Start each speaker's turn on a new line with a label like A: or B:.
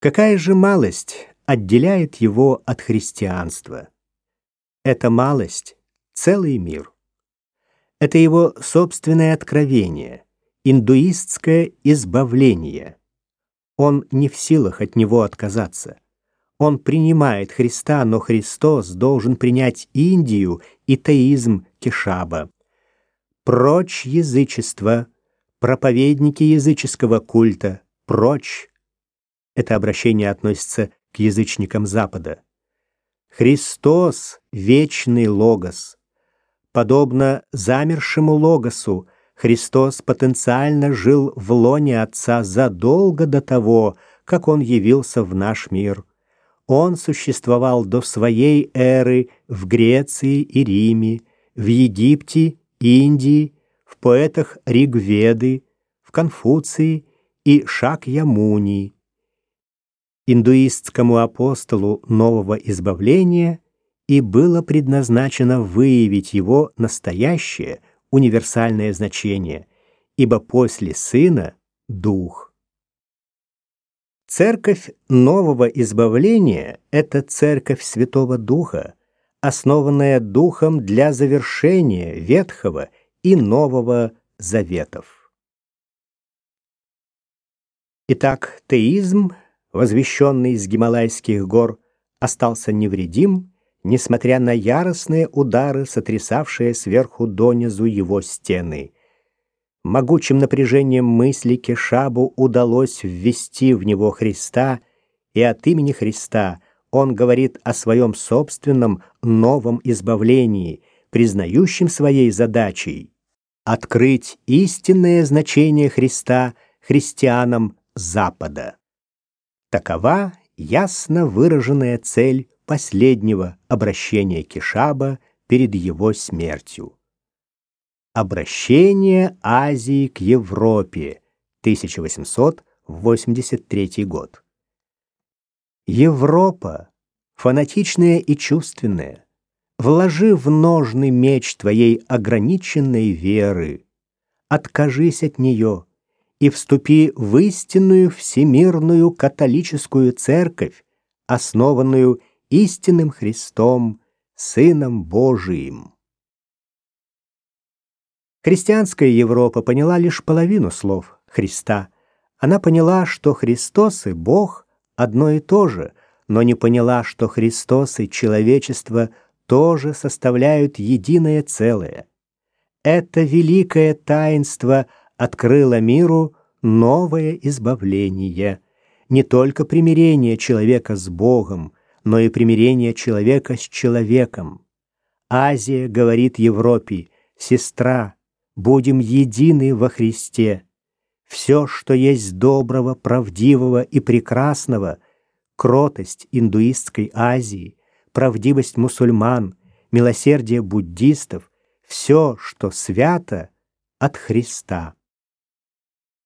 A: Какая же малость отделяет его от христианства? Эта малость — целый мир. Это его собственное откровение, индуистское избавление. Он не в силах от него отказаться. Он принимает Христа, но Христос должен принять Индию и теизм Кешаба. Прочь язычество, проповедники языческого культа, прочь это обращение относится к язычникам Запада. Христос — вечный логос. Подобно замершему логосу, Христос потенциально жил в лоне Отца задолго до того, как Он явился в наш мир. Он существовал до своей эры в Греции и Риме, в Египте, Индии, в поэтах Ригведы, в Конфуции и Шакьямуни индуистскому апостолу нового избавления и было предназначено выявить его настоящее универсальное значение, ибо после Сына — Дух. Церковь нового избавления — это церковь Святого Духа, основанная Духом для завершения Ветхого и Нового Заветов. Итак, теизм — возвещенный из Гималайских гор, остался невредим, несмотря на яростные удары, сотрясавшие сверху донизу его стены. Могучим напряжением мысли Кешабу удалось ввести в него Христа, и от имени Христа он говорит о своем собственном новом избавлении, признающем своей задачей открыть истинное значение Христа христианам Запада. Такова ясно выраженная цель последнего обращения Кишаба перед его смертью. Обращение Азии к Европе, 1883 год. Европа, фанатичная и чувственная, вложи в ножный меч твоей ограниченной веры, откажись от нее, и вступи в истинную всемирную католическую церковь, основанную истинным Христом, Сыном Божиим. Христианская Европа поняла лишь половину слов Христа. Она поняла, что Христос и Бог одно и то же, но не поняла, что Христос и человечество тоже составляют единое целое. Это великое таинство – открыло миру новое избавление, не только примирение человека с Богом, но и примирение человека с человеком. Азия говорит Европе, сестра, будем едины во Христе. Все, что есть доброго, правдивого и прекрасного, кротость индуистской Азии, правдивость мусульман, милосердие буддистов, все, что свято от Христа.